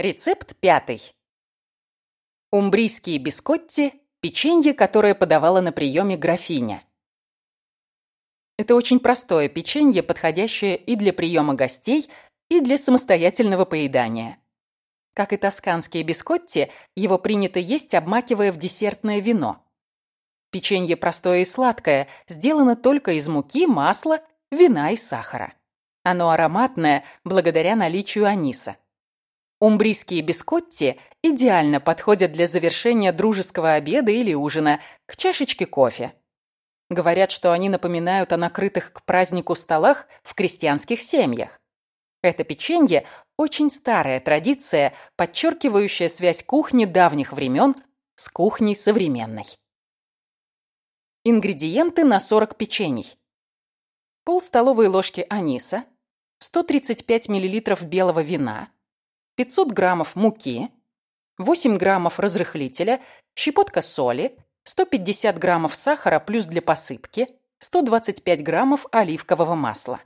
Рецепт пятый. Умбрийские бискотти – печенье, которое подавала на приеме графиня. Это очень простое печенье, подходящее и для приема гостей, и для самостоятельного поедания. Как и тосканские бискотти, его принято есть, обмакивая в десертное вино. Печенье простое и сладкое, сделано только из муки, масла, вина и сахара. Оно ароматное благодаря наличию аниса. Умбрийские бискотти идеально подходят для завершения дружеского обеда или ужина к чашечке кофе. Говорят, что они напоминают о накрытых к празднику столах в крестьянских семьях. Это печенье – очень старая традиция, подчеркивающая связь кухни давних времен с кухней современной. Ингредиенты на 40 печений. Пол столовой ложки аниса, 135 мл белого вина, 500 граммов муки, 8 граммов разрыхлителя, щепотка соли, 150 граммов сахара плюс для посыпки, 125 граммов оливкового масла.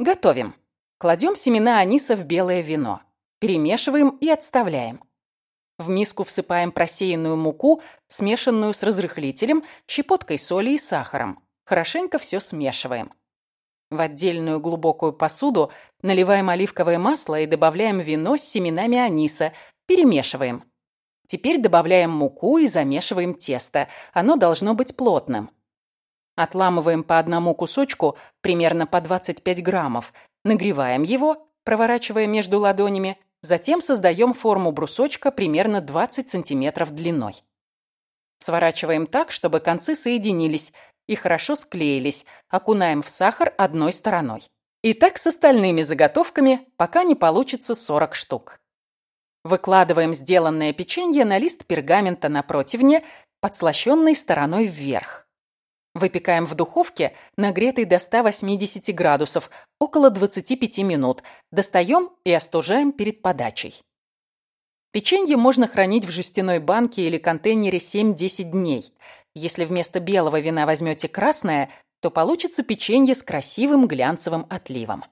Готовим. Кладем семена аниса в белое вино. Перемешиваем и отставляем. В миску всыпаем просеянную муку, смешанную с разрыхлителем, щепоткой соли и сахаром. Хорошенько все смешиваем. В отдельную глубокую посуду наливаем оливковое масло и добавляем вино с семенами аниса. Перемешиваем. Теперь добавляем муку и замешиваем тесто. Оно должно быть плотным. Отламываем по одному кусочку, примерно по 25 граммов. Нагреваем его, проворачивая между ладонями. Затем создаем форму брусочка примерно 20 сантиметров длиной. Сворачиваем так, чтобы концы соединились и хорошо склеились. Окунаем в сахар одной стороной. И так с остальными заготовками, пока не получится 40 штук. Выкладываем сделанное печенье на лист пергамента на противне, подслащенной стороной вверх. Выпекаем в духовке, нагретой до 180 градусов, около 25 минут. Достаем и остужаем перед подачей. Печенье можно хранить в жестяной банке или контейнере 7-10 дней. Если вместо белого вина возьмете красное, то получится печенье с красивым глянцевым отливом.